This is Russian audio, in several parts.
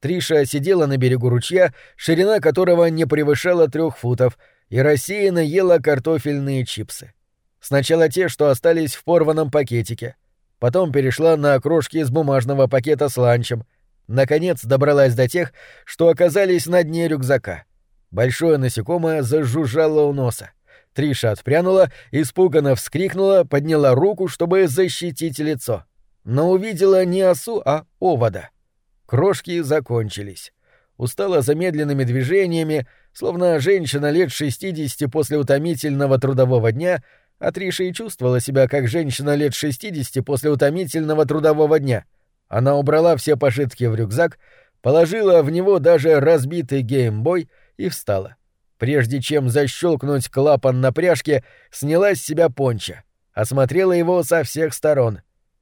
Триша сидела на берегу ручья, ширина которого не превышала трех футов, и рассеянно ела картофельные чипсы. Сначала те, что остались в порванном пакетике. Потом перешла на крошки из бумажного пакета с ланчем. Наконец добралась до тех, что оказались на дне рюкзака. Большое насекомое зажужжало у носа. Триша отпрянула, испуганно вскрикнула, подняла руку, чтобы защитить лицо. Но увидела не осу, а овода. Крошки закончились. Устала замедленными движениями, словно женщина лет 60 после утомительного трудового дня, а Триша и чувствовала себя как женщина лет 60 после утомительного трудового дня. Она убрала все пожитки в рюкзак, положила в него даже разбитый геймбой и встала. Прежде чем защелкнуть клапан на пряжке, сняла с себя понча, осмотрела его со всех сторон.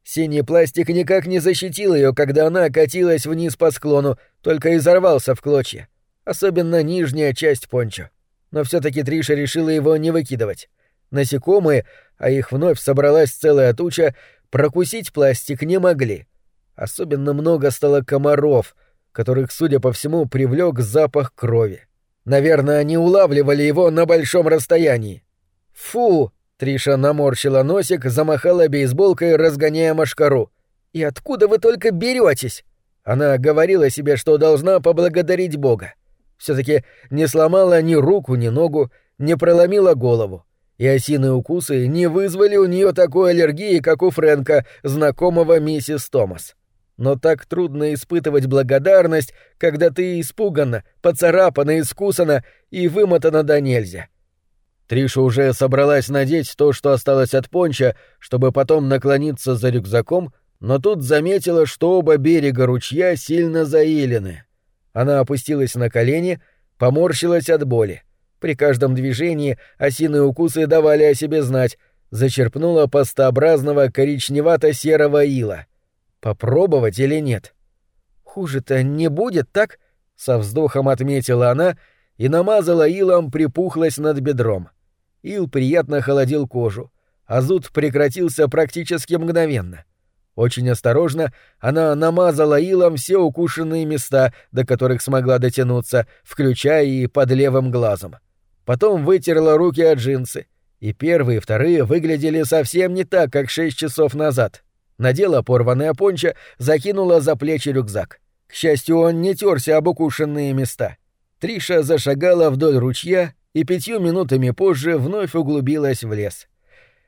Синий пластик никак не защитил ее, когда она катилась вниз по склону, только изорвался в клочья. Особенно нижняя часть пончо. Но все таки Триша решила его не выкидывать. Насекомые, а их вновь собралась целая туча, прокусить пластик не могли. Особенно много стало комаров, которых, судя по всему, привлек запах крови. Наверное, они улавливали его на большом расстоянии. «Фу!» — Триша наморщила носик, замахала бейсболкой, разгоняя машкару. «И откуда вы только беретесь?» Она говорила себе, что должна поблагодарить Бога. все таки не сломала ни руку, ни ногу, не проломила голову. И осиные укусы не вызвали у нее такой аллергии, как у Фрэнка, знакомого миссис Томас. Но так трудно испытывать благодарность, когда ты испугана, поцарапана, искусана и вымотана до нельзя. Триша уже собралась надеть то, что осталось от понча, чтобы потом наклониться за рюкзаком, но тут заметила, что оба берега ручья сильно заилены. Она опустилась на колени, поморщилась от боли. При каждом движении осиные укусы давали о себе знать, зачерпнула пастообразного коричневато-серого ила — Попробовать или нет? Хуже-то не будет, так? Со вздохом отметила она и намазала илом припухлость над бедром. Ил приятно холодил кожу, а зуд прекратился практически мгновенно. Очень осторожно она намазала илом все укушенные места, до которых смогла дотянуться, включая и под левым глазом. Потом вытерла руки от джинсы, и первые и вторые выглядели совсем не так, как шесть часов назад надела порванное пончо, закинула за плечи рюкзак. К счастью, он не терся об укушенные места. Триша зашагала вдоль ручья и пятью минутами позже вновь углубилась в лес.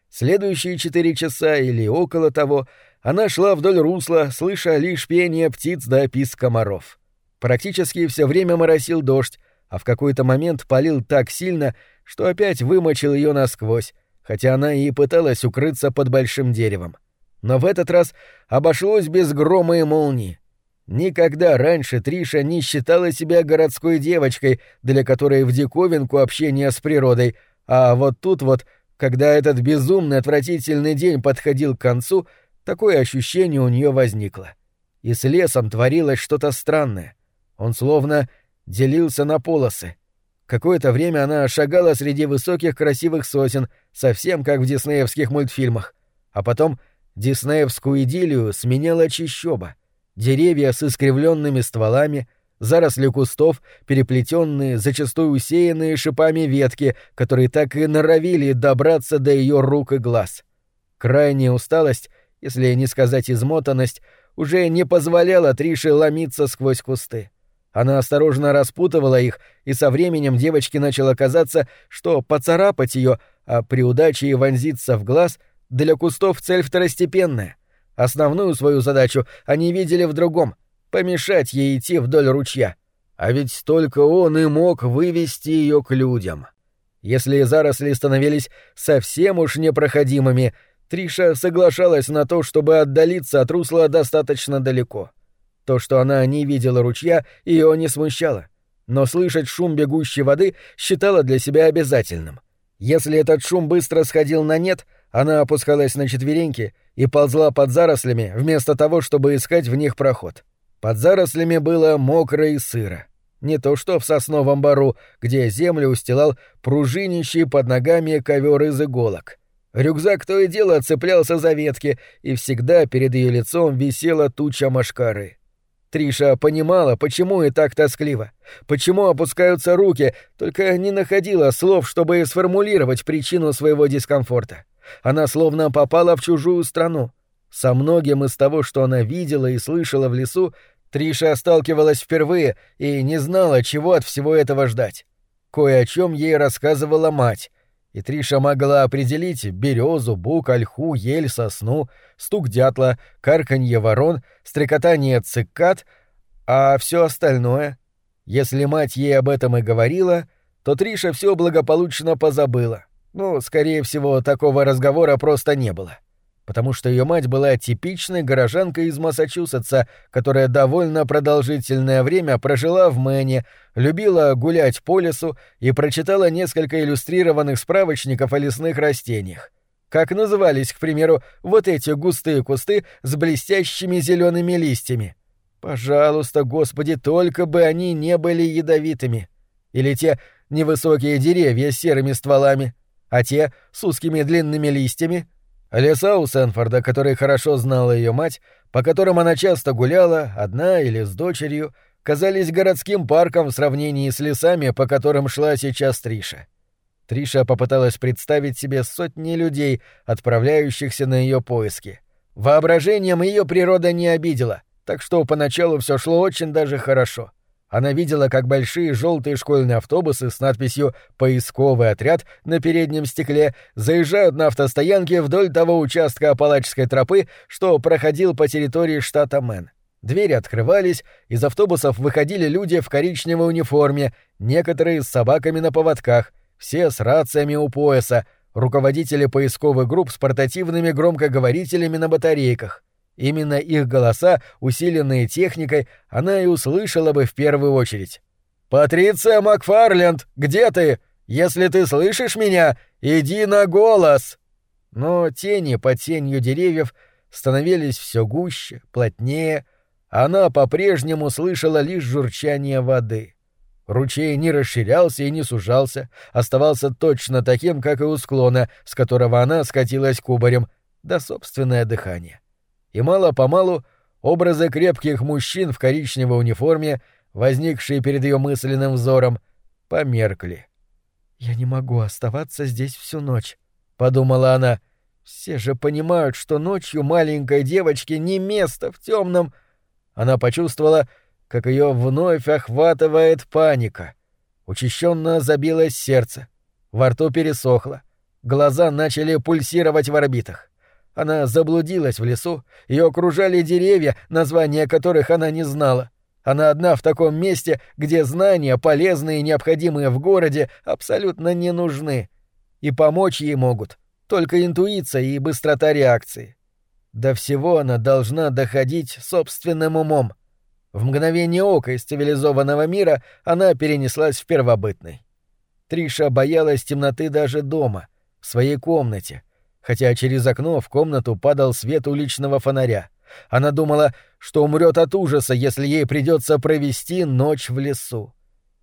Следующие четыре часа или около того она шла вдоль русла, слыша лишь пение птиц да писк комаров. Практически все время моросил дождь, а в какой-то момент полил так сильно, что опять вымочил ее насквозь, хотя она и пыталась укрыться под большим деревом. — но в этот раз обошлось без грома и молнии. Никогда раньше Триша не считала себя городской девочкой, для которой в диковинку общение с природой, а вот тут вот, когда этот безумный отвратительный день подходил к концу, такое ощущение у нее возникло. И с лесом творилось что-то странное. Он словно делился на полосы. Какое-то время она шагала среди высоких красивых сосен, совсем как в диснеевских мультфильмах, а потом Диснеевскую идиллию сменяла чищоба. Деревья с искривленными стволами, заросли кустов, переплетенные, зачастую усеянные шипами ветки, которые так и норовили добраться до ее рук и глаз. Крайняя усталость, если не сказать измотанность, уже не позволяла Трише ломиться сквозь кусты. Она осторожно распутывала их, и со временем девочке начало казаться, что поцарапать ее, а при удаче и вонзиться в глаз для кустов цель второстепенная. Основную свою задачу они видели в другом — помешать ей идти вдоль ручья. А ведь только он и мог вывести ее к людям. Если заросли становились совсем уж непроходимыми, Триша соглашалась на то, чтобы отдалиться от русла достаточно далеко. То, что она не видела ручья, ее не смущало. Но слышать шум бегущей воды считала для себя обязательным. Если этот шум быстро сходил на нет — она опускалась на четвереньки и ползла под зарослями, вместо того, чтобы искать в них проход. Под зарослями было мокро и сыро. Не то что в сосновом бару, где землю устилал пружинищий под ногами ковер из иголок. Рюкзак то и дело цеплялся за ветки, и всегда перед ее лицом висела туча машкары. Триша понимала, почему и так тоскливо, почему опускаются руки, только не находила слов, чтобы сформулировать причину своего дискомфорта. Она словно попала в чужую страну. Со многим из того, что она видела и слышала в лесу, Триша сталкивалась впервые и не знала, чего от всего этого ждать. Кое о чем ей рассказывала мать, и Триша могла определить березу, бук, ольху, ель, сосну, стук дятла, карканье ворон, стрекотание цикад, а все остальное... Если мать ей об этом и говорила, то Триша все благополучно позабыла. Ну, скорее всего, такого разговора просто не было. — потому что ее мать была типичной горожанкой из Массачусетса, которая довольно продолжительное время прожила в Мэне, любила гулять по лесу и прочитала несколько иллюстрированных справочников о лесных растениях. Как назывались, к примеру, вот эти густые кусты с блестящими зелеными листьями? Пожалуйста, Господи, только бы они не были ядовитыми. Или те невысокие деревья с серыми стволами, а те с узкими длинными листьями — Леса у Сенфорда, который хорошо знала ее мать, по которым она часто гуляла, одна или с дочерью, казались городским парком в сравнении с лесами, по которым шла сейчас Триша. Триша попыталась представить себе сотни людей, отправляющихся на ее поиски. Воображением ее природа не обидела, так что поначалу все шло очень даже хорошо — она видела, как большие желтые школьные автобусы с надписью «Поисковый отряд» на переднем стекле заезжают на автостоянке вдоль того участка Апалачской тропы, что проходил по территории штата Мэн. Двери открывались, из автобусов выходили люди в коричневой униформе, некоторые с собаками на поводках, все с рациями у пояса, руководители поисковых групп с портативными громкоговорителями на батарейках. Именно их голоса, усиленные техникой, она и услышала бы в первую очередь. «Патриция Макфарленд, где ты? Если ты слышишь меня, иди на голос!» Но тени под тенью деревьев становились все гуще, плотнее, она по-прежнему слышала лишь журчание воды. Ручей не расширялся и не сужался, оставался точно таким, как и у склона, с которого она скатилась кубарем, да собственное дыхание и мало-помалу образы крепких мужчин в коричневой униформе, возникшие перед ее мысленным взором, померкли. «Я не могу оставаться здесь всю ночь», — подумала она. «Все же понимают, что ночью маленькой девочке не место в темном...» Она почувствовала, как ее вновь охватывает паника. Учащенно забилось сердце, во рту пересохло, глаза начали пульсировать в орбитах. Она заблудилась в лесу, ее окружали деревья, названия которых она не знала. Она одна в таком месте, где знания, полезные и необходимые в городе, абсолютно не нужны. И помочь ей могут только интуиция и быстрота реакции. До всего она должна доходить собственным умом. В мгновение ока из цивилизованного мира она перенеслась в первобытный. Триша боялась темноты даже дома, в своей комнате — хотя через окно в комнату падал свет уличного фонаря. Она думала, что умрет от ужаса, если ей придется провести ночь в лесу.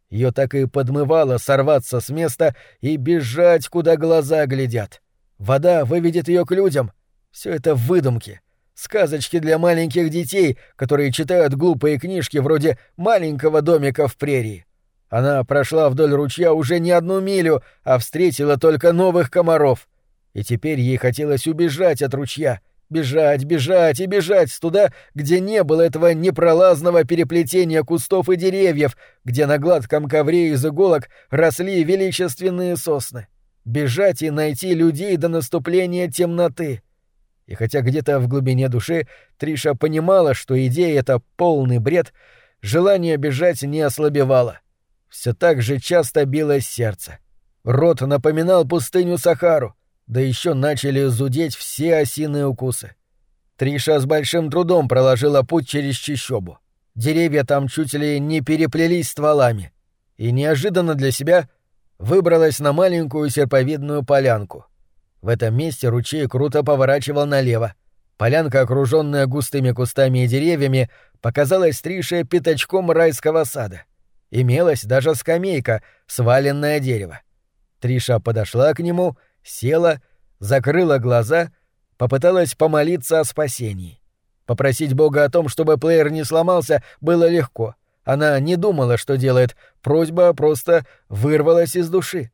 Ее так и подмывало сорваться с места и бежать, куда глаза глядят. Вода выведет ее к людям. Все это выдумки. Сказочки для маленьких детей, которые читают глупые книжки вроде «Маленького домика в прерии». Она прошла вдоль ручья уже не одну милю, а встретила только новых комаров — и теперь ей хотелось убежать от ручья, бежать, бежать и бежать туда, где не было этого непролазного переплетения кустов и деревьев, где на гладком ковре из иголок росли величественные сосны. Бежать и найти людей до наступления темноты. И хотя где-то в глубине души Триша понимала, что идея — это полный бред, желание бежать не ослабевало. Все так же часто билось сердце. Рот напоминал пустыню Сахару — да еще начали зудеть все осиные укусы. Триша с большим трудом проложила путь через чищобу. Деревья там чуть ли не переплелись стволами. И неожиданно для себя выбралась на маленькую серповидную полянку. В этом месте ручей круто поворачивал налево. Полянка, окруженная густыми кустами и деревьями, показалась Трише пятачком райского сада. Имелась даже скамейка, сваленное дерево. Триша подошла к нему — села, закрыла глаза, попыталась помолиться о спасении. Попросить Бога о том, чтобы плеер не сломался, было легко. Она не думала, что делает, просьба просто вырвалась из души.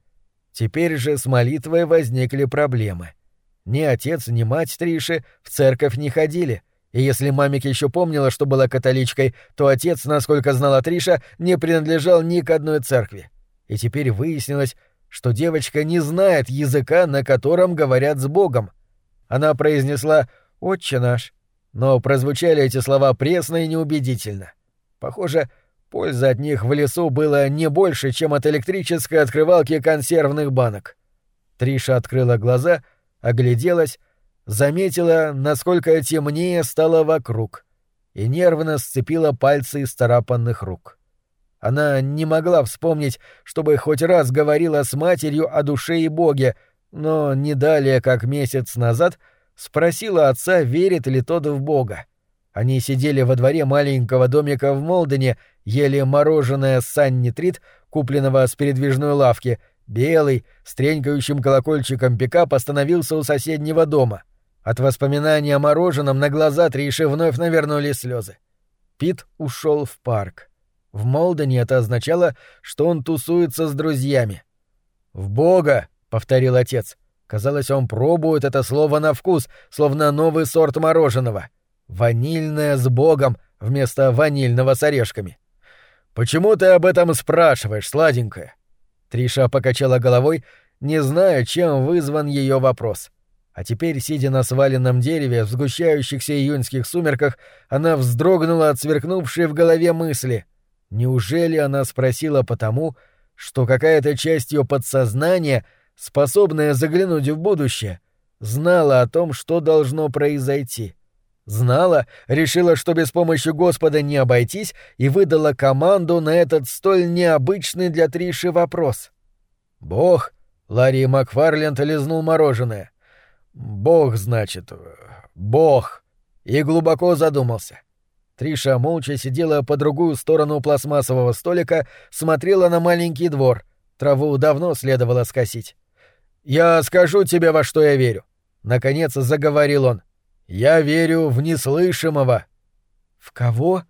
Теперь же с молитвой возникли проблемы. Ни отец, ни мать Триши в церковь не ходили, и если мамик еще помнила, что была католичкой, то отец, насколько знала Триша, не принадлежал ни к одной церкви. И теперь выяснилось, что девочка не знает языка, на котором говорят с Богом. Она произнесла «Отче наш», но прозвучали эти слова пресно и неубедительно. Похоже, польза от них в лесу была не больше, чем от электрической открывалки консервных банок. Триша открыла глаза, огляделась, заметила, насколько темнее стало вокруг, и нервно сцепила пальцы из тарапанных рук. Она не могла вспомнить, чтобы хоть раз говорила с матерью о душе и Боге, но не далее, как месяц назад — спросила отца, верит ли тот в Бога. Они сидели во дворе маленького домика в Молдене, ели мороженое саннитрит, купленного с передвижной лавки. Белый, с тренькающим колокольчиком пикап остановился у соседнего дома. От воспоминания о мороженом на глаза Триши вновь навернулись слезы. Пит ушел в парк. В Молдене это означало, что он тусуется с друзьями. «В Бога!» — повторил отец. Казалось, он пробует это слово на вкус, словно новый сорт мороженого. Ванильное с богом вместо ванильного с орешками. «Почему ты об этом спрашиваешь, сладенькая?» Триша покачала головой, не зная, чем вызван ее вопрос. А теперь, сидя на сваленном дереве в сгущающихся июньских сумерках, она вздрогнула от сверкнувшей в голове мысли. Неужели она спросила потому, что какая-то часть ее подсознания — способная заглянуть в будущее, знала о том, что должно произойти. Знала, решила, что без помощи Господа не обойтись, и выдала команду на этот столь необычный для Триши вопрос. «Бог?» — Ларри Макфарленд лизнул мороженое. «Бог, значит, Бог!» И глубоко задумался. Триша молча сидела по другую сторону пластмассового столика, смотрела на маленький двор. Траву давно следовало скосить. «Я скажу тебе, во что я верю», — наконец заговорил он. «Я верю в неслышимого». «В кого?»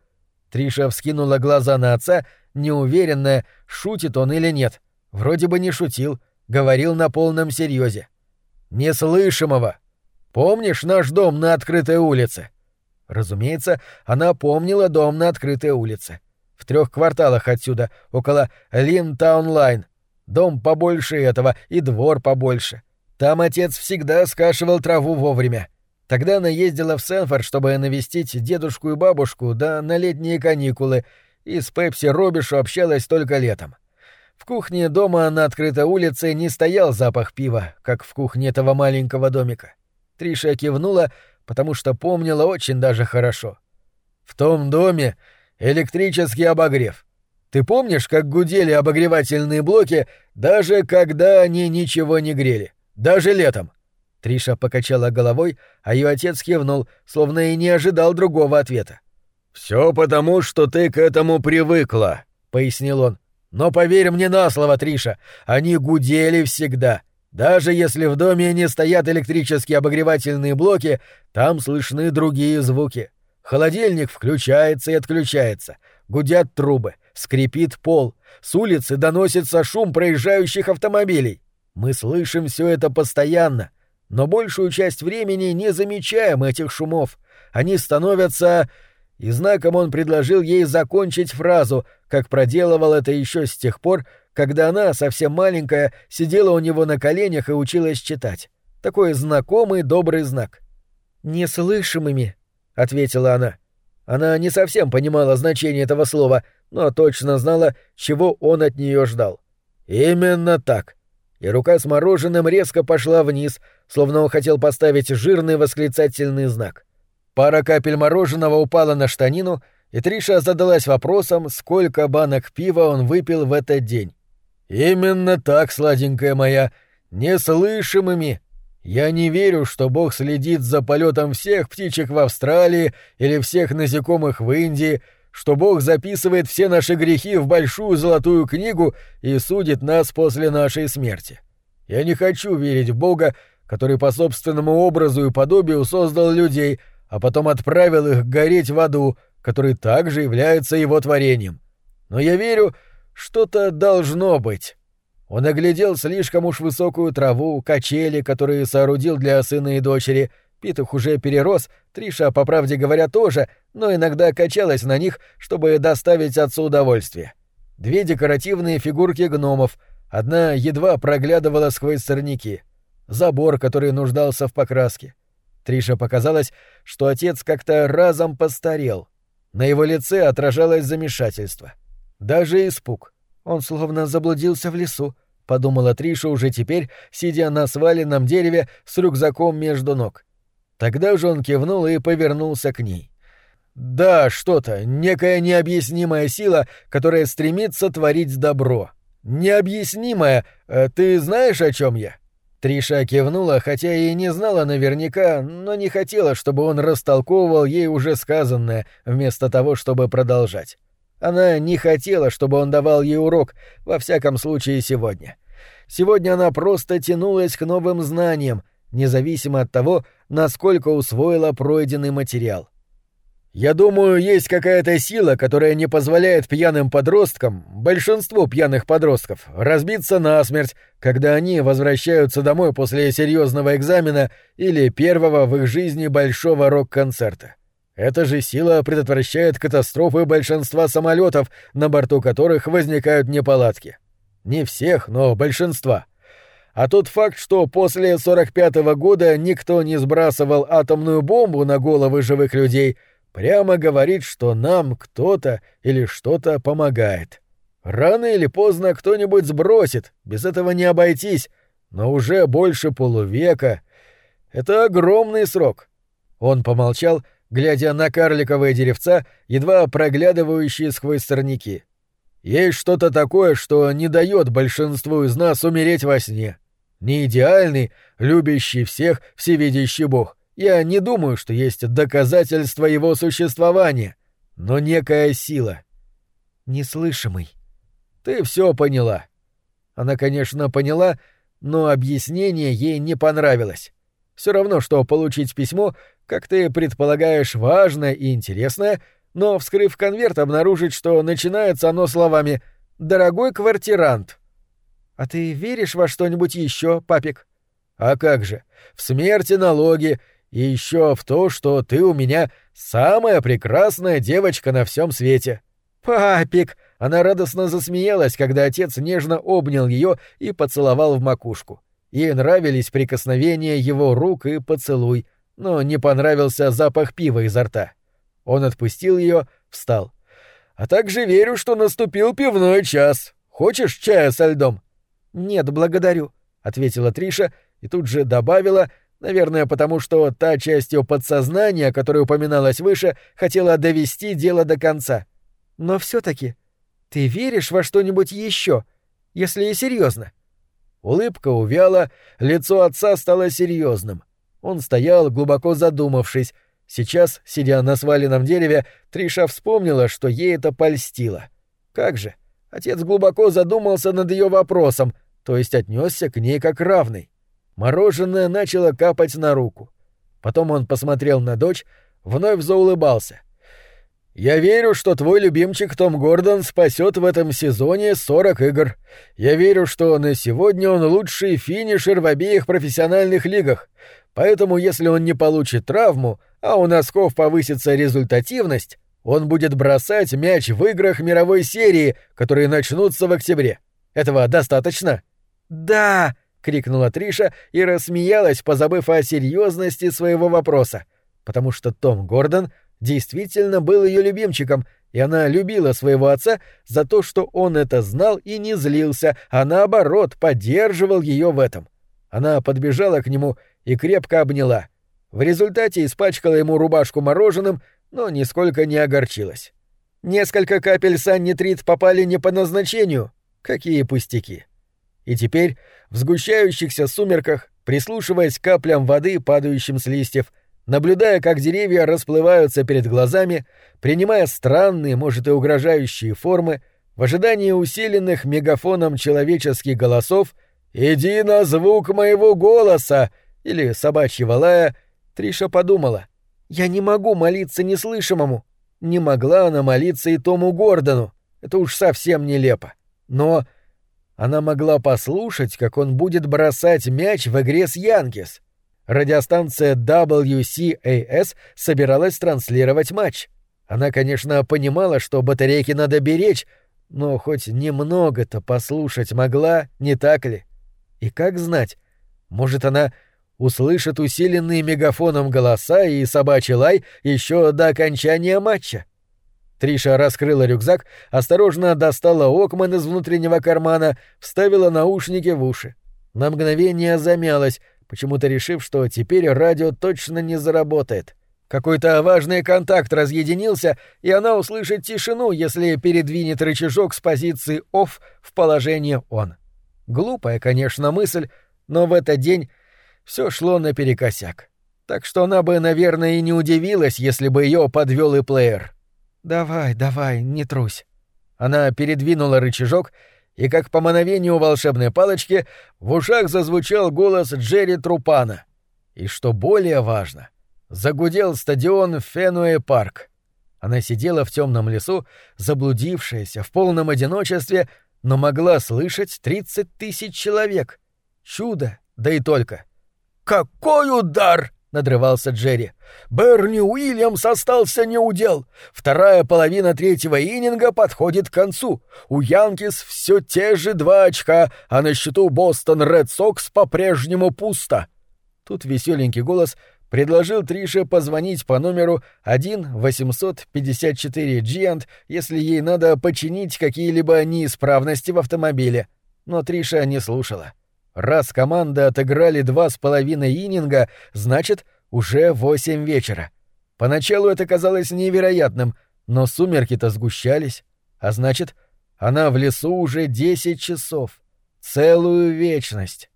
Триша вскинула глаза на отца, неуверенная, шутит он или нет. Вроде бы не шутил, говорил на полном серьезе. «Неслышимого. Помнишь наш дом на открытой улице?» Разумеется, она помнила дом на открытой улице. В трех кварталах отсюда, около Линтаун-Лайн, Дом побольше этого и двор побольше. Там отец всегда скашивал траву вовремя. Тогда она ездила в Сенфорд, чтобы навестить дедушку и бабушку, да на летние каникулы, и с Пепси Робишу общалась только летом. В кухне дома на открытой улице не стоял запах пива, как в кухне этого маленького домика. Триша кивнула, потому что помнила очень даже хорошо. В том доме электрический обогрев — ты помнишь, как гудели обогревательные блоки, даже когда они ничего не грели? Даже летом?» Триша покачала головой, а ее отец кивнул, словно и не ожидал другого ответа. «Все потому, что ты к этому привыкла», — пояснил он. «Но поверь мне на слово, Триша, они гудели всегда. Даже если в доме не стоят электрические обогревательные блоки, там слышны другие звуки. Холодильник включается и отключается, гудят трубы, Скрипит пол. С улицы доносится шум проезжающих автомобилей. Мы слышим все это постоянно, но большую часть времени не замечаем этих шумов. Они становятся... И знаком он предложил ей закончить фразу, как проделывал это еще с тех пор, когда она, совсем маленькая, сидела у него на коленях и училась читать. Такой знакомый добрый знак. «Неслышимыми», — ответила она. Она не совсем понимала значение этого слова, но точно знала, чего он от нее ждал. Именно так. И рука с мороженым резко пошла вниз, словно он хотел поставить жирный восклицательный знак. Пара капель мороженого упала на штанину, и Триша задалась вопросом, сколько банок пива он выпил в этот день. «Именно так, сладенькая моя, неслышимыми. Я не верю, что Бог следит за полетом всех птичек в Австралии или всех насекомых в Индии, что Бог записывает все наши грехи в большую золотую книгу и судит нас после нашей смерти. Я не хочу верить в Бога, который по собственному образу и подобию создал людей, а потом отправил их гореть в аду, который также является его творением. Но я верю, что-то должно быть. Он оглядел слишком уж высокую траву, качели, которые соорудил для сына и дочери. Пит их уже перерос, Триша, по правде говоря, тоже, но иногда качалась на них, чтобы доставить отцу удовольствие. Две декоративные фигурки гномов, одна едва проглядывала сквозь сорняки. Забор, который нуждался в покраске. Триша показалось, что отец как-то разом постарел. На его лице отражалось замешательство. Даже испуг. Он словно заблудился в лесу, — подумала Триша уже теперь, сидя на сваленном дереве с рюкзаком между ног. Тогда же он кивнул и повернулся к ней. «Да, что-то, некая необъяснимая сила, которая стремится творить добро. Необъяснимая, э, ты знаешь, о чем я?» Триша кивнула, хотя и не знала наверняка, но не хотела, чтобы он растолковывал ей уже сказанное, вместо того, чтобы продолжать. Она не хотела, чтобы он давал ей урок, во всяком случае сегодня. Сегодня она просто тянулась к новым знаниям, независимо от того, насколько усвоила пройденный материал. Я думаю, есть какая-то сила, которая не позволяет пьяным подросткам, большинству пьяных подростков, разбиться насмерть, когда они возвращаются домой после серьезного экзамена или первого в их жизни большого рок-концерта. Эта же сила предотвращает катастрофы большинства самолетов, на борту которых возникают неполадки. Не всех, но большинства. А тот факт, что после 45-го года никто не сбрасывал атомную бомбу на головы живых людей, прямо говорит, что нам кто-то или что-то помогает. Рано или поздно кто-нибудь сбросит, без этого не обойтись, но уже больше полувека — это огромный срок. Он помолчал глядя на карликовые деревца, едва проглядывающие сквозь сорняки. Есть что-то такое, что не дает большинству из нас умереть во сне. Не идеальный, любящий всех, всевидящий Бог. Я не думаю, что есть доказательства его существования, но некая сила. Неслышимый. Ты все поняла. Она, конечно, поняла, но объяснение ей не понравилось. Все равно, что получить письмо, как ты предполагаешь, важное и интересное, но, вскрыв конверт, обнаружить, что начинается оно словами «Дорогой квартирант». «А ты веришь во что-нибудь еще, папик?» «А как же? В смерти налоги, и еще в то, что ты у меня самая прекрасная девочка на всем свете». «Папик!» Она радостно засмеялась, когда отец нежно обнял ее и поцеловал в макушку. Ей нравились прикосновения его рук и поцелуй, но не понравился запах пива изо рта. Он отпустил ее, встал. «А также верю, что наступил пивной час. Хочешь чая со льдом?» «Нет, благодарю», — ответила Триша и тут же добавила, наверное, потому что та часть ее подсознания, которая упоминалась выше, хотела довести дело до конца. «Но все таки ты веришь во что-нибудь еще, если и серьезно? Улыбка увяла, лицо отца стало серьезным. Он стоял, глубоко задумавшись. Сейчас, сидя на сваленном дереве, Триша вспомнила, что ей это польстило. Как же? Отец глубоко задумался над ее вопросом, то есть отнесся к ней как равный. Мороженое начало капать на руку. Потом он посмотрел на дочь, вновь заулыбался — я верю, что твой любимчик Том Гордон спасет в этом сезоне 40 игр. Я верю, что на сегодня он лучший финишер в обеих профессиональных лигах. Поэтому, если он не получит травму, а у носков повысится результативность, он будет бросать мяч в играх мировой серии, которые начнутся в октябре. Этого достаточно? Да, крикнула Триша и рассмеялась, позабыв о серьезности своего вопроса, потому что Том Гордон действительно был ее любимчиком, и она любила своего отца за то, что он это знал и не злился, а наоборот поддерживал ее в этом. Она подбежала к нему и крепко обняла. В результате испачкала ему рубашку мороженым, но нисколько не огорчилась. Несколько капель саннитрит попали не по назначению. Какие пустяки. И теперь, в сгущающихся сумерках, прислушиваясь к каплям воды, падающим с листьев, наблюдая, как деревья расплываются перед глазами, принимая странные, может и угрожающие формы, в ожидании усиленных мегафоном человеческих голосов «Иди на звук моего голоса!» Или собачьего лая, Триша подумала. «Я не могу молиться неслышимому». Не могла она молиться и Тому Гордону. Это уж совсем нелепо. Но она могла послушать, как он будет бросать мяч в игре с Янкис. Радиостанция WCAS собиралась транслировать матч. Она, конечно, понимала, что батарейки надо беречь, но хоть немного-то послушать могла, не так ли? И как знать, может, она услышит усиленные мегафоном голоса и собачий лай еще до окончания матча? Триша раскрыла рюкзак, осторожно достала Окман из внутреннего кармана, вставила наушники в уши. На мгновение замялась, почему-то решив, что теперь радио точно не заработает. Какой-то важный контакт разъединился, и она услышит тишину, если передвинет рычажок с позиции «off» в положение «on». Глупая, конечно, мысль, но в этот день все шло наперекосяк. Так что она бы, наверное, и не удивилась, если бы ее подвел и плеер. «Давай, давай, не трусь». Она передвинула рычажок, и как по мановению волшебной палочки в ушах зазвучал голос Джерри Трупана. И что более важно — Загудел стадион Фенуэ-парк. Она сидела в темном лесу, заблудившаяся, в полном одиночестве, но могла слышать тридцать тысяч человек. Чудо, да и только. «Какой удар!» — надрывался Джерри. «Берни Уильямс остался неудел. Вторая половина третьего ининга подходит к концу. У Янкис все те же два очка, а на счету Бостон Ред Сокс по-прежнему пусто». Тут веселенький голос предложил Трише позвонить по номеру 1-854 Giant, если ей надо починить какие-либо неисправности в автомобиле. Но Триша не слушала. Раз команды отыграли два с половиной ининга, значит, уже восемь вечера. Поначалу это казалось невероятным, но сумерки-то сгущались, а значит, она в лесу уже десять часов. Целую вечность.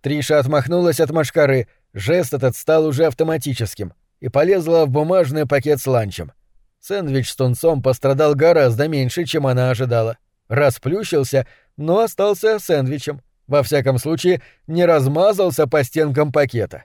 Триша отмахнулась от машкары — Жест этот стал уже автоматическим и полезла в бумажный пакет с ланчем. Сэндвич с тунцом пострадал гораздо меньше, чем она ожидала. Расплющился, но остался сэндвичем. Во всяком случае, не размазался по стенкам пакета.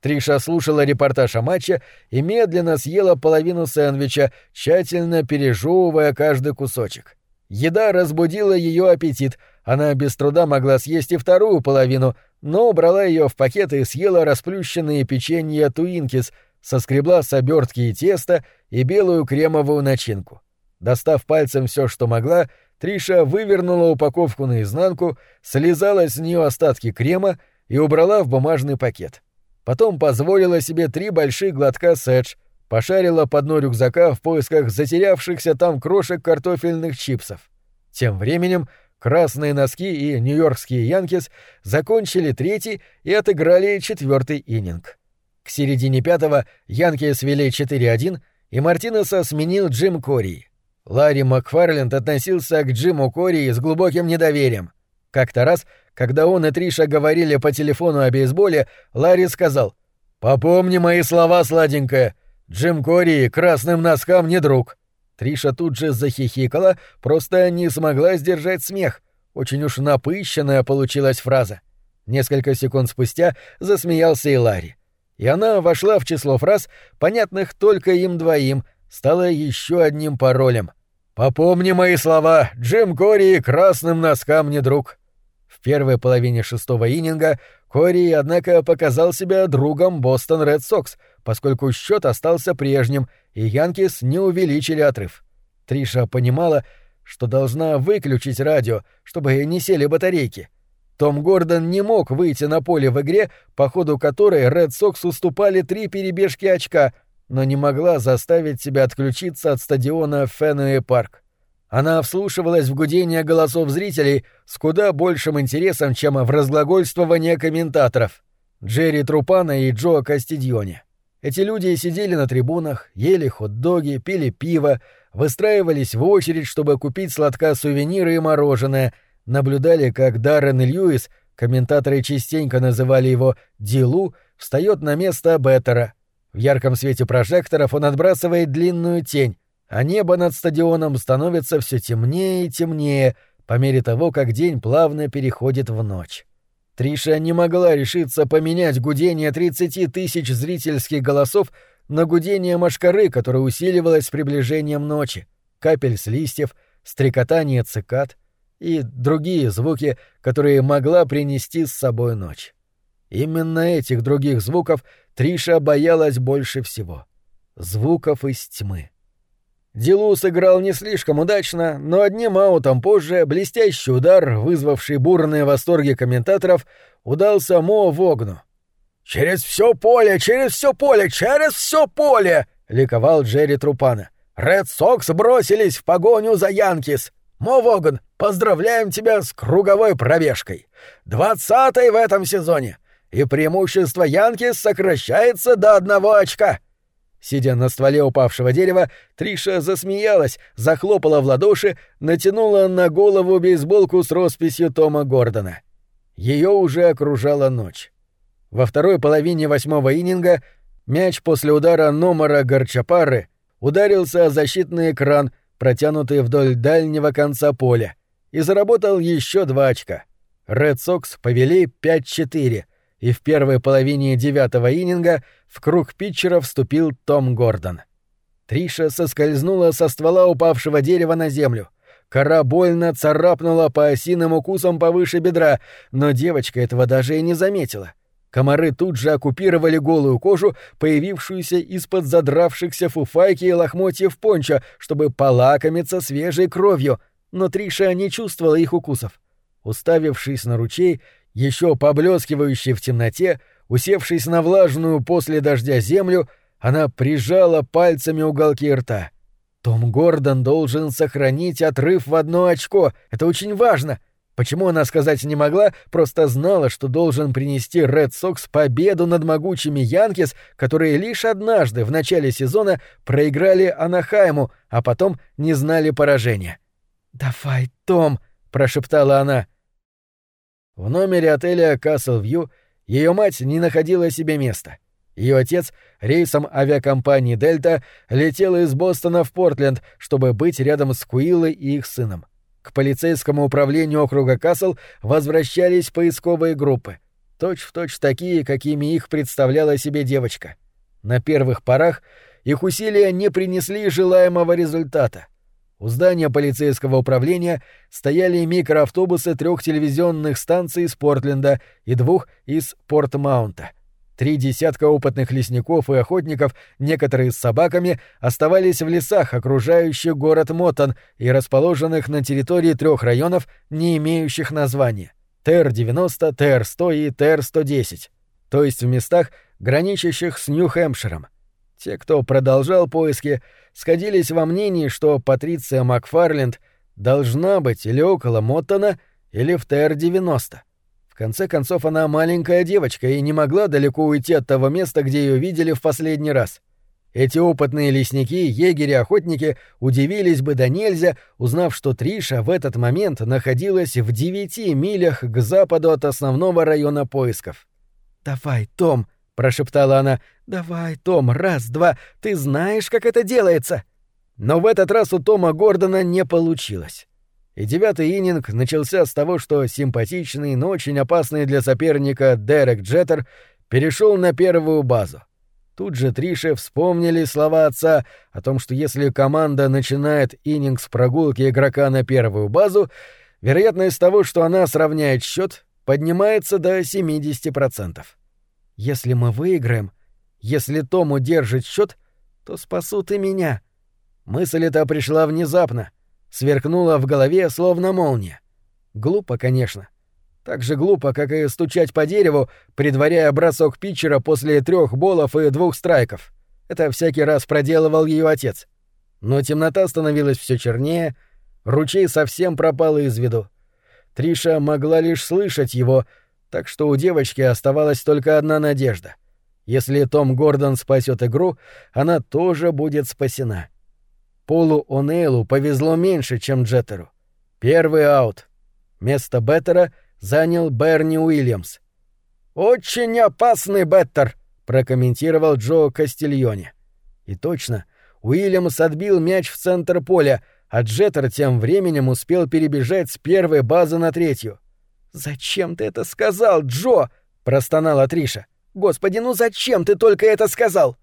Триша слушала репортаж о матче и медленно съела половину сэндвича, тщательно пережевывая каждый кусочек. Еда разбудила ее аппетит, она без труда могла съесть и вторую половину, но убрала ее в пакет и съела расплющенные печенья Туинкис, соскребла с обертки и тесто и белую кремовую начинку. Достав пальцем все, что могла, Триша вывернула упаковку наизнанку, слезала с нее остатки крема и убрала в бумажный пакет. Потом позволила себе три больших глотка сэдж, пошарила по дну рюкзака в поисках затерявшихся там крошек картофельных чипсов. Тем временем Красные носки и нью-йоркские Янкис закончили третий и отыграли четвертый ининг. К середине пятого Янкис вели 4-1, и Мартинеса сменил Джим Кори. Ларри Макфарленд относился к Джиму Кори с глубоким недоверием. Как-то раз, когда он и Триша говорили по телефону о бейсболе, Ларри сказал «Попомни мои слова, сладенькая, Джим Кори красным носкам не друг». Триша тут же захихикала, просто не смогла сдержать смех. Очень уж напыщенная получилась фраза. Несколько секунд спустя засмеялся и Ларри. И она вошла в число фраз, понятных только им двоим, стала еще одним паролем. «Попомни мои слова, Джим Кори красным носкам не друг». В первой половине шестого ининга Кори, однако, показал себя другом Бостон Ред Сокс, поскольку счет остался прежним, и Янкис не увеличили отрыв. Триша понимала, что должна выключить радио, чтобы не сели батарейки. Том Гордон не мог выйти на поле в игре, по ходу которой Ред Сокс уступали три перебежки очка, но не могла заставить себя отключиться от стадиона Фенуэ Парк. Она вслушивалась в гудение голосов зрителей с куда большим интересом, чем в разглагольствование комментаторов. Джерри Трупана и Джо Кастидьоне. Эти люди сидели на трибунах, ели хот-доги, пили пиво, выстраивались в очередь, чтобы купить сладка сувениры и мороженое, наблюдали, как Даррен Льюис, комментаторы частенько называли его «Дилу», встает на место Беттера. В ярком свете прожекторов он отбрасывает длинную тень, а небо над стадионом становится все темнее и темнее по мере того, как день плавно переходит в ночь. Триша не могла решиться поменять гудение 30 тысяч зрительских голосов на гудение мошкары, которое усиливалось с приближением ночи, капель с листьев, стрекотание цикад и другие звуки, которые могла принести с собой ночь. Именно этих других звуков Триша боялась больше всего. Звуков из тьмы. Дилу сыграл не слишком удачно, но одним аутом позже блестящий удар, вызвавший бурные восторги комментаторов, удался Мо Вогну. «Через все поле, через все поле, через все поле!» — ликовал Джерри Трупана. «Ред Сокс бросились в погоню за Янкис! Мо Воган, поздравляем тебя с круговой пробежкой! Двадцатый в этом сезоне! И преимущество Янкис сокращается до одного очка!» Сидя на стволе упавшего дерева, Триша засмеялась, захлопала в ладоши, натянула на голову бейсболку с росписью Тома Гордона. Ее уже окружала ночь. Во второй половине восьмого ининга мяч после удара Номара Горчапары ударился о защитный экран, протянутый вдоль дальнего конца поля, и заработал еще два очка. Ред Сокс повели 5-4, и в первой половине девятого ининга в круг питчера вступил Том Гордон. Триша соскользнула со ствола упавшего дерева на землю. Кора больно царапнула по осиным укусам повыше бедра, но девочка этого даже и не заметила. Комары тут же оккупировали голую кожу, появившуюся из-под задравшихся фуфайки и лохмотьев понча, чтобы полакомиться свежей кровью, но Триша не чувствовала их укусов. Уставившись на ручей, еще поблескивающий в темноте, Усевшись на влажную после дождя землю, она прижала пальцами уголки рта. Том Гордон должен сохранить отрыв в одно очко. Это очень важно. Почему она сказать не могла, просто знала, что должен принести Ред Сокс победу над могучими Янкис, которые лишь однажды в начале сезона проиграли Анахайму, а потом не знали поражения. «Давай, Том!» — прошептала она. В номере отеля Castle View ее мать не находила себе места. Ее отец рейсом авиакомпании «Дельта» летел из Бостона в Портленд, чтобы быть рядом с Куиллой и их сыном. К полицейскому управлению округа Касл возвращались поисковые группы. Точь-в-точь точь такие, какими их представляла себе девочка. На первых порах их усилия не принесли желаемого результата. У здания полицейского управления стояли микроавтобусы трех телевизионных станций из Портленда и двух из Порт-Маунта. Три десятка опытных лесников и охотников, некоторые с собаками, оставались в лесах, окружающих город Моттон и расположенных на территории трех районов, не имеющих названия — ТР-90, ТР-100 и ТР-110, то есть в местах, граничащих с Нью-Хэмпширом. Те, кто продолжал поиски, сходились во мнении, что Патриция Макфарленд должна быть или около Моттона, или в ТР-90. В конце концов, она маленькая девочка и не могла далеко уйти от того места, где ее видели в последний раз. Эти опытные лесники, егери, охотники удивились бы до нельзя, узнав, что Триша в этот момент находилась в девяти милях к западу от основного района поисков. «Давай, Том», — прошептала она. «Давай, Том, раз, два, ты знаешь, как это делается!» Но в этот раз у Тома Гордона не получилось. И девятый ининг начался с того, что симпатичный, но очень опасный для соперника Дерек Джеттер перешел на первую базу. Тут же Трише вспомнили слова отца о том, что если команда начинает ининг с прогулки игрока на первую базу, вероятность того, что она сравняет счет, поднимается до 70%. Если мы выиграем, если Том удержит счет, то спасут и меня. Мысль эта пришла внезапно, сверкнула в голове, словно молния. Глупо, конечно. Так же глупо, как и стучать по дереву, предваряя бросок питчера после трех болов и двух страйков. Это всякий раз проделывал ее отец. Но темнота становилась все чернее, ручей совсем пропал из виду. Триша могла лишь слышать его, так что у девочки оставалась только одна надежда. Если Том Гордон спасет игру, она тоже будет спасена. Полу О'Нейлу повезло меньше, чем Джеттеру. Первый аут. Место Беттера занял Берни Уильямс. «Очень опасный Беттер», — прокомментировал Джо Кастильоне. И точно, Уильямс отбил мяч в центр поля, а Джеттер тем временем успел перебежать с первой базы на третью. «Зачем ты это сказал, Джо?» — простонала Триша. «Господи, ну зачем ты только это сказал?»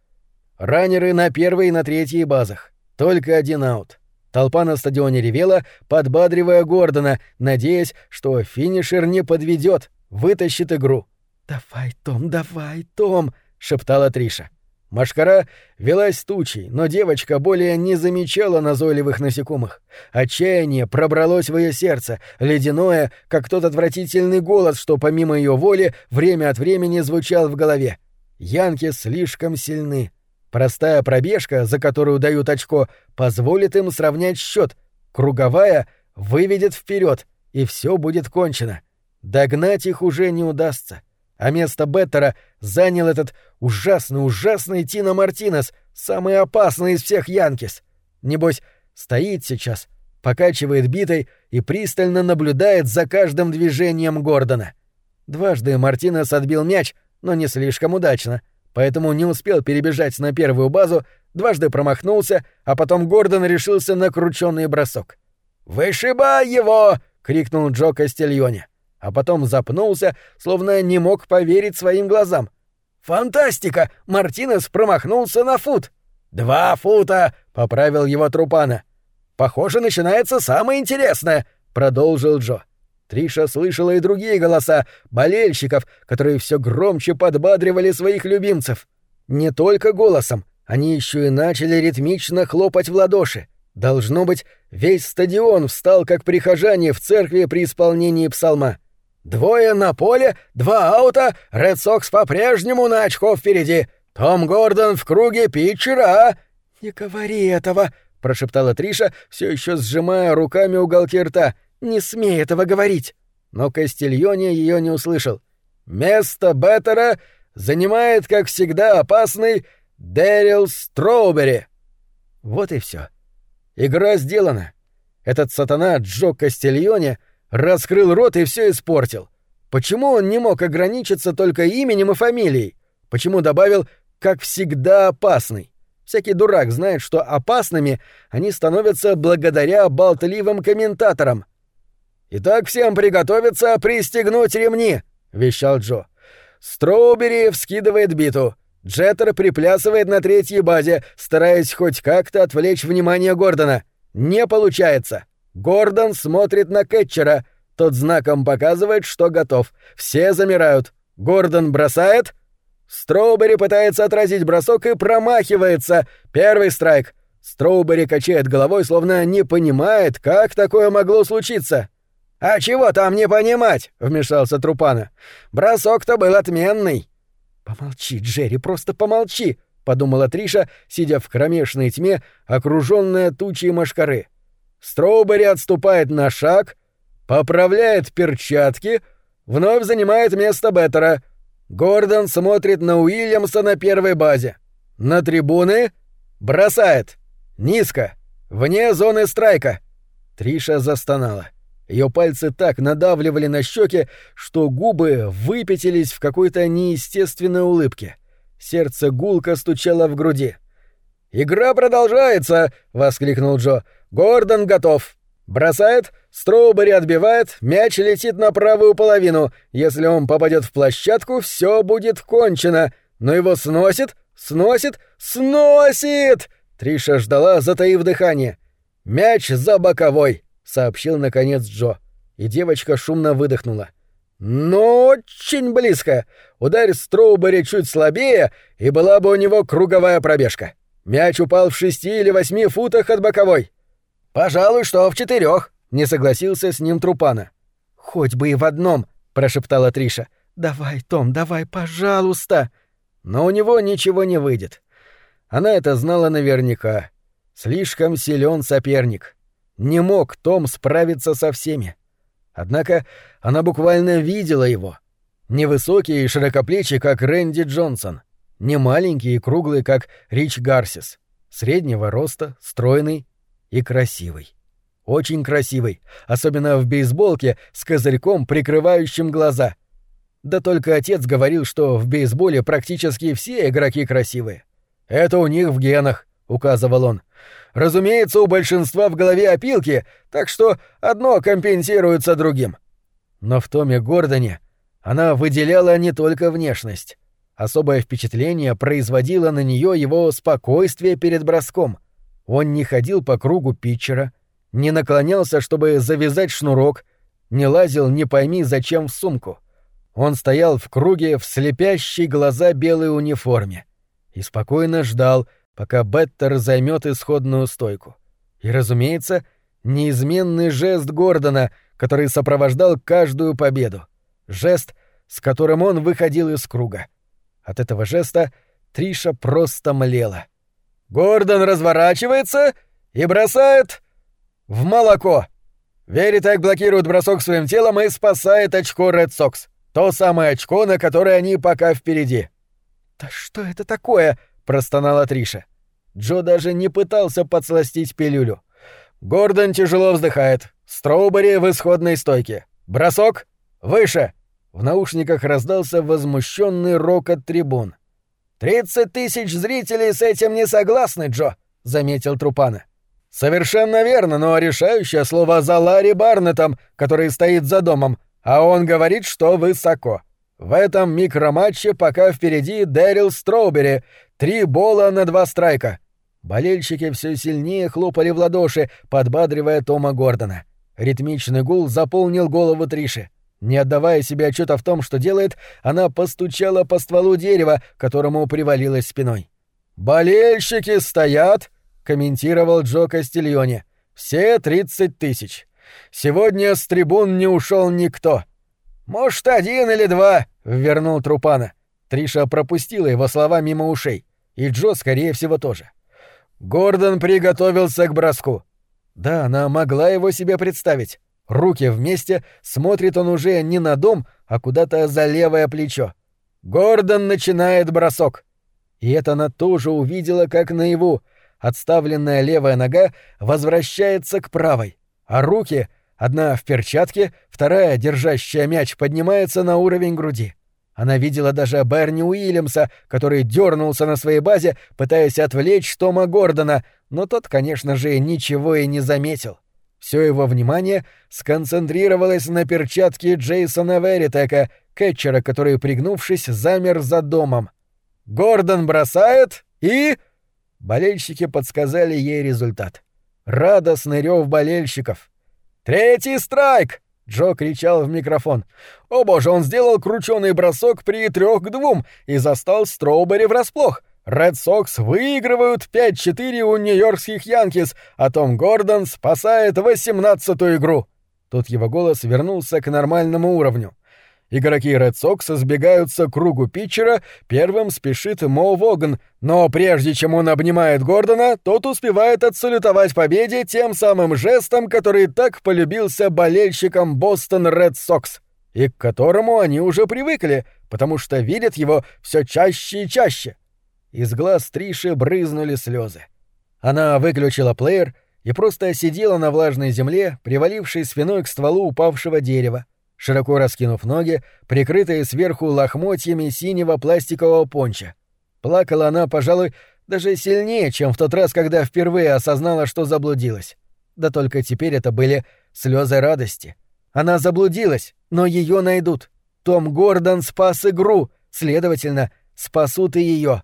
Раннеры на первой и на третьей базах. Только один аут. Толпа на стадионе ревела, подбадривая Гордона, надеясь, что финишер не подведет, вытащит игру. «Давай, Том, давай, Том!» — шептала Триша. Машкара велась тучей, но девочка более не замечала назойливых насекомых. Отчаяние пробралось в ее сердце, ледяное, как тот отвратительный голос, что помимо ее воли время от времени звучал в голове. Янки слишком сильны. Простая пробежка, за которую дают очко, позволит им сравнять счет. Круговая выведет вперед, и все будет кончено. Догнать их уже не удастся. — а место Беттера занял этот ужасный-ужасный Тина Мартинес, самый опасный из всех Янкис. Небось, стоит сейчас, покачивает битой и пристально наблюдает за каждым движением Гордона. Дважды Мартинес отбил мяч, но не слишком удачно, поэтому не успел перебежать на первую базу, дважды промахнулся, а потом Гордон решился на крученный бросок. «Вышибай его!» — крикнул Джо Кастильоне а потом запнулся, словно не мог поверить своим глазам. «Фантастика! Мартинес промахнулся на фут!» «Два фута!» — поправил его Трупана. «Похоже, начинается самое интересное!» — продолжил Джо. Триша слышала и другие голоса, болельщиков, которые все громче подбадривали своих любимцев. Не только голосом, они еще и начали ритмично хлопать в ладоши. Должно быть, весь стадион встал как прихожане в церкви при исполнении псалма. Двое на поле, два аута, Ред Сокс по-прежнему на очко впереди. Том Гордон в круге питчера. Не говори этого, прошептала Триша, все еще сжимая руками уголки рта. Не смей этого говорить. Но Кастильоне ее не услышал. Место Беттера занимает, как всегда, опасный Дэрил Строубери. Вот и все. Игра сделана. Этот сатана Джо Кастильоне — Раскрыл рот и все испортил. Почему он не мог ограничиться только именем и фамилией? Почему добавил «как всегда опасный»? Всякий дурак знает, что опасными они становятся благодаря болтливым комментаторам. «Итак, всем приготовиться пристегнуть ремни», — вещал Джо. Строубери вскидывает биту. Джеттер приплясывает на третьей базе, стараясь хоть как-то отвлечь внимание Гордона. Не получается. Гордон смотрит на Кетчера. Тот знаком показывает, что готов. Все замирают. Гордон бросает. Строубери пытается отразить бросок и промахивается. Первый страйк. Строубери качает головой, словно не понимает, как такое могло случиться. «А чего там не понимать?» — вмешался Трупана. «Бросок-то был отменный». «Помолчи, Джерри, просто помолчи», — подумала Триша, сидя в кромешной тьме, окружённая тучей машкары. Строубери отступает на шаг, поправляет перчатки, вновь занимает место Беттера. Гордон смотрит на Уильямса на первой базе. На трибуны бросает. Низко. Вне зоны страйка. Триша застонала. Ее пальцы так надавливали на щеки, что губы выпятились в какой-то неестественной улыбке. Сердце гулко стучало в груди. «Игра продолжается!» — воскликнул Джо. «Гордон готов!» Бросает, Строубери отбивает, мяч летит на правую половину. Если он попадет в площадку, все будет кончено. Но его сносит, сносит, сносит! Триша ждала, затаив дыхание. «Мяч за боковой», — сообщил наконец Джо. И девочка шумно выдохнула. «Но очень близко. Ударь Строубери чуть слабее, и была бы у него круговая пробежка». Мяч упал в шести или восьми футах от боковой. Пожалуй, что в четырех, не согласился с ним Трупана. Хоть бы и в одном, прошептала Триша. Давай, Том, давай, пожалуйста. Но у него ничего не выйдет. Она это знала наверняка. Слишком силен соперник. Не мог Том справиться со всеми. Однако она буквально видела его. Невысокий и широкоплечий, как Рэнди Джонсон не маленький и круглый, как Рич Гарсис, среднего роста, стройный и красивый. Очень красивый, особенно в бейсболке с козырьком, прикрывающим глаза. Да только отец говорил, что в бейсболе практически все игроки красивые. Это у них в генах, указывал он. Разумеется, у большинства в голове опилки, так что одно компенсируется другим. Но в Томе Гордоне она выделяла не только внешность. Особое впечатление производило на нее его спокойствие перед броском. Он не ходил по кругу питчера, не наклонялся, чтобы завязать шнурок, не лазил не пойми зачем в сумку. Он стоял в круге в слепящей глаза белой униформе и спокойно ждал, пока Беттер займет исходную стойку. И, разумеется, неизменный жест Гордона, который сопровождал каждую победу. Жест, с которым он выходил из круга. От этого жеста Триша просто млела. Гордон разворачивается и бросает в молоко. Веритек блокирует бросок своим телом и спасает очко Ред Сокс. То самое очко, на которое они пока впереди. «Да что это такое?» — простонала Триша. Джо даже не пытался подсластить пилюлю. Гордон тяжело вздыхает. Строубери в исходной стойке. Бросок. Выше. В наушниках раздался возмущенный рокот трибун. «Тридцать тысяч зрителей с этим не согласны, Джо», — заметил Трупана. «Совершенно верно, но решающее слово за Ларри Барнетом, который стоит за домом, а он говорит, что высоко. В этом микроматче пока впереди Дэрил Строубери, три бола на два страйка. Болельщики все сильнее хлопали в ладоши, подбадривая Тома Гордона. Ритмичный гул заполнил голову Триши. Не отдавая себе отчета в том, что делает, она постучала по стволу дерева, которому привалилась спиной. «Болельщики стоят!» — комментировал Джо Кастильоне. «Все тридцать тысяч. Сегодня с трибун не ушел никто. Может, один или два!» — вернул Трупана. Триша пропустила его слова мимо ушей. И Джо, скорее всего, тоже. Гордон приготовился к броску. Да, она могла его себе представить. Руки вместе, смотрит он уже не на дом, а куда-то за левое плечо. Гордон начинает бросок. И это она тоже увидела как наяву. Отставленная левая нога возвращается к правой, а руки, одна в перчатке, вторая, держащая мяч, поднимается на уровень груди. Она видела даже Берни Уильямса, который дернулся на своей базе, пытаясь отвлечь Тома Гордона, но тот, конечно же, ничего и не заметил. Все его внимание сконцентрировалось на перчатке Джейсона Веритека, кетчера, который, пригнувшись, замер за домом. Гордон бросает и... Болельщики подсказали ей результат. Радостный рев болельщиков. «Третий страйк!» Джо кричал в микрофон. «О боже, он сделал крученый бросок при трех к двум и застал Строубери врасплох. Ред Сокс выигрывают 5-4 у нью-йоркских Янкис, а Том Гордон спасает 18-ю игру». Тут его голос вернулся к нормальному уровню. Игроки Ред Сокс сбегаются к кругу питчера, первым спешит Мо Воган, но прежде чем он обнимает Гордона, тот успевает отсалютовать победе тем самым жестом, который так полюбился болельщикам Бостон Ред Сокс, и к которому они уже привыкли, потому что видят его все чаще и чаще. Из глаз Триши брызнули слезы. Она выключила плеер и просто сидела на влажной земле, привалившись спиной к стволу упавшего дерева, широко раскинув ноги, прикрытые сверху лохмотьями синего пластикового понча. Плакала она, пожалуй, даже сильнее, чем в тот раз, когда впервые осознала, что заблудилась. Да только теперь это были слезы радости. Она заблудилась, но ее найдут. Том Гордон спас игру, следовательно, спасут и ее.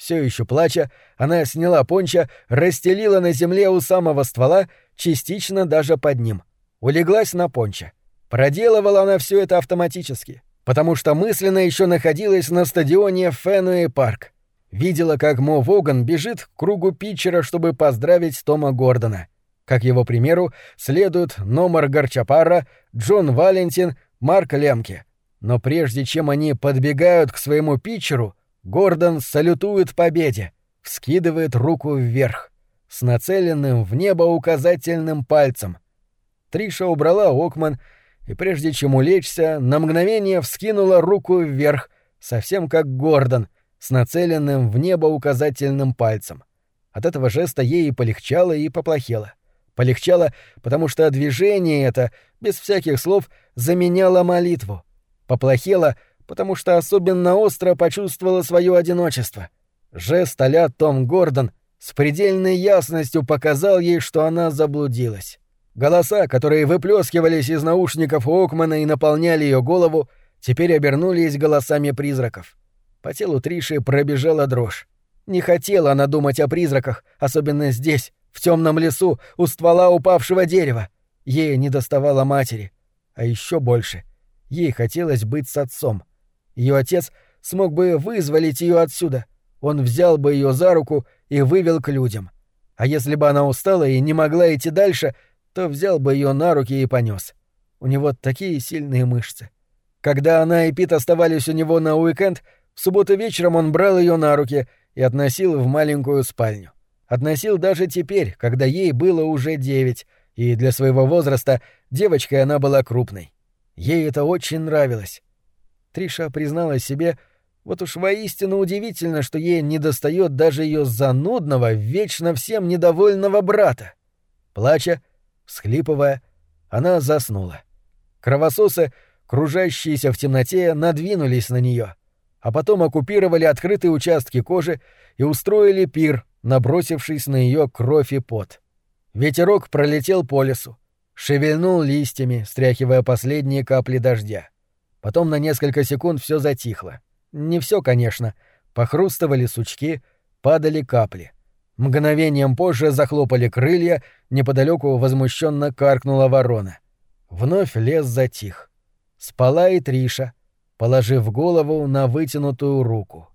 Все еще плача, она сняла понча, расстелила на земле у самого ствола, частично даже под ним. Улеглась на понча. Проделывала она все это автоматически, потому что мысленно еще находилась на стадионе Фенуэй Парк. Видела, как Мо Воган бежит к кругу питчера, чтобы поздравить Тома Гордона. Как его примеру, следуют Номар Гарчапара, Джон Валентин, Марк Лемке. Но прежде чем они подбегают к своему питчеру, Гордон салютует победе, вскидывает руку вверх, с нацеленным в небо указательным пальцем. Триша убрала Окман и прежде чем улечься, на мгновение вскинула руку вверх, совсем как Гордон, с нацеленным в небо указательным пальцем. От этого жеста ей и полегчало, и поплохело. Полегчало, потому что движение это, без всяких слов, заменяло молитву. Поплохело, потому что особенно остро почувствовала свое одиночество. Жест а Том Гордон с предельной ясностью показал ей, что она заблудилась. Голоса, которые выплескивались из наушников Окмана и наполняли ее голову, теперь обернулись голосами призраков. По телу Триши пробежала дрожь. Не хотела она думать о призраках, особенно здесь, в темном лесу, у ствола упавшего дерева. Ей не доставало матери. А еще больше. Ей хотелось быть с отцом. Ее отец смог бы вызволить ее отсюда. Он взял бы ее за руку и вывел к людям. А если бы она устала и не могла идти дальше, то взял бы ее на руки и понес. У него такие сильные мышцы. Когда она и Пит оставались у него на уикенд, в субботу вечером он брал ее на руки и относил в маленькую спальню. Относил даже теперь, когда ей было уже девять, и для своего возраста девочкой она была крупной. Ей это очень нравилось. Триша призналась себе, вот уж воистину удивительно, что ей недостает даже ее занудного, вечно всем недовольного брата. Плача, всхлипывая, она заснула. Кровососы, кружащиеся в темноте, надвинулись на нее, а потом оккупировали открытые участки кожи и устроили пир, набросившись на ее кровь и пот. Ветерок пролетел по лесу, шевельнул листьями, стряхивая последние капли дождя. Потом на несколько секунд все затихло. Не все, конечно. Похрустывали сучки, падали капли. Мгновением позже захлопали крылья, неподалеку возмущенно каркнула ворона. Вновь лес затих. Спала и Триша, положив голову на вытянутую руку.